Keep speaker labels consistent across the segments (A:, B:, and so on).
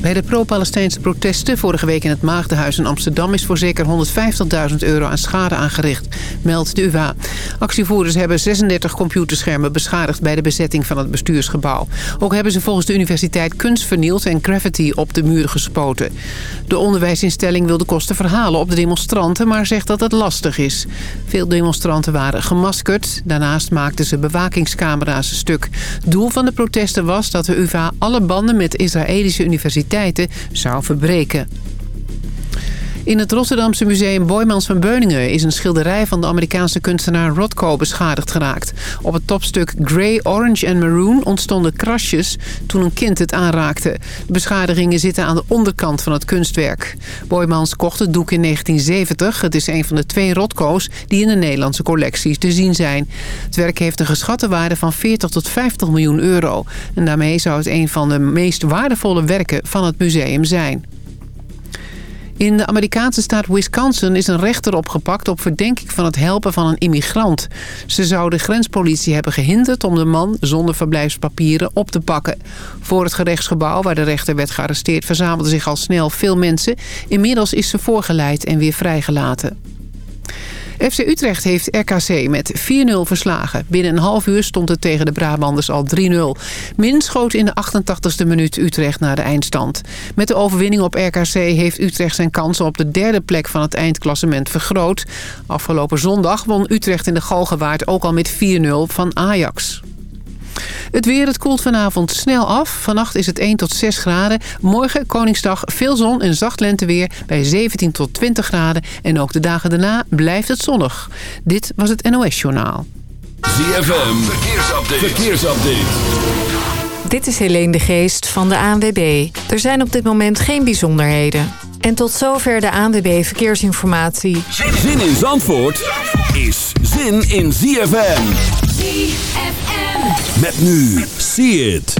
A: Bij de pro-Palestijnse protesten vorige week in het Maagdenhuis in Amsterdam... is voor zeker 150.000 euro aan schade aangericht, meldt de UvA. Actievoerders hebben 36 computerschermen beschadigd... bij de bezetting van het bestuursgebouw. Ook hebben ze volgens de universiteit kunst vernield... en graffiti op de muren gespoten. De onderwijsinstelling wil de kosten verhalen op de demonstranten... maar zegt dat het lastig is. Veel demonstranten waren gemaskerd. Daarnaast maakten ze bewakingscamera's stuk. Doel van de protesten was dat de UvA alle banden met Israëlische universiteiten zou verbreken. In het Rotterdamse museum Boymans van Beuningen is een schilderij van de Amerikaanse kunstenaar Rothko beschadigd geraakt. Op het topstuk Grey, Orange en Maroon ontstonden krasjes toen een kind het aanraakte. De beschadigingen zitten aan de onderkant van het kunstwerk. Boymans kocht het doek in 1970. Het is een van de twee Rothko's die in de Nederlandse collecties te zien zijn. Het werk heeft een geschatte waarde van 40 tot 50 miljoen euro. En daarmee zou het een van de meest waardevolle werken van het museum zijn. In de Amerikaanse staat Wisconsin is een rechter opgepakt op verdenking van het helpen van een immigrant. Ze zou de grenspolitie hebben gehinderd om de man zonder verblijfspapieren op te pakken. Voor het gerechtsgebouw waar de rechter werd gearresteerd verzamelden zich al snel veel mensen. Inmiddels is ze voorgeleid en weer vrijgelaten. FC Utrecht heeft RKC met 4-0 verslagen. Binnen een half uur stond het tegen de Brabanders al 3-0. Min schoot in de 88ste minuut Utrecht naar de eindstand. Met de overwinning op RKC heeft Utrecht zijn kansen op de derde plek van het eindklassement vergroot. Afgelopen zondag won Utrecht in de Galgenwaard ook al met 4-0 van Ajax. Het weer, het koelt vanavond snel af. Vannacht is het 1 tot 6 graden. Morgen, Koningsdag, veel zon en zacht lenteweer bij 17 tot 20 graden. En ook de dagen daarna blijft het zonnig. Dit was het NOS Journaal.
B: ZFM, verkeersupdate. verkeersupdate.
C: Dit is Helene de Geest van de ANWB. Er zijn op dit moment geen bijzonderheden. En tot zover de ANWB Verkeersinformatie.
B: Zin in Zandvoort is zin in ZFM. ZFM. Met nu, see it.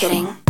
D: Kidding.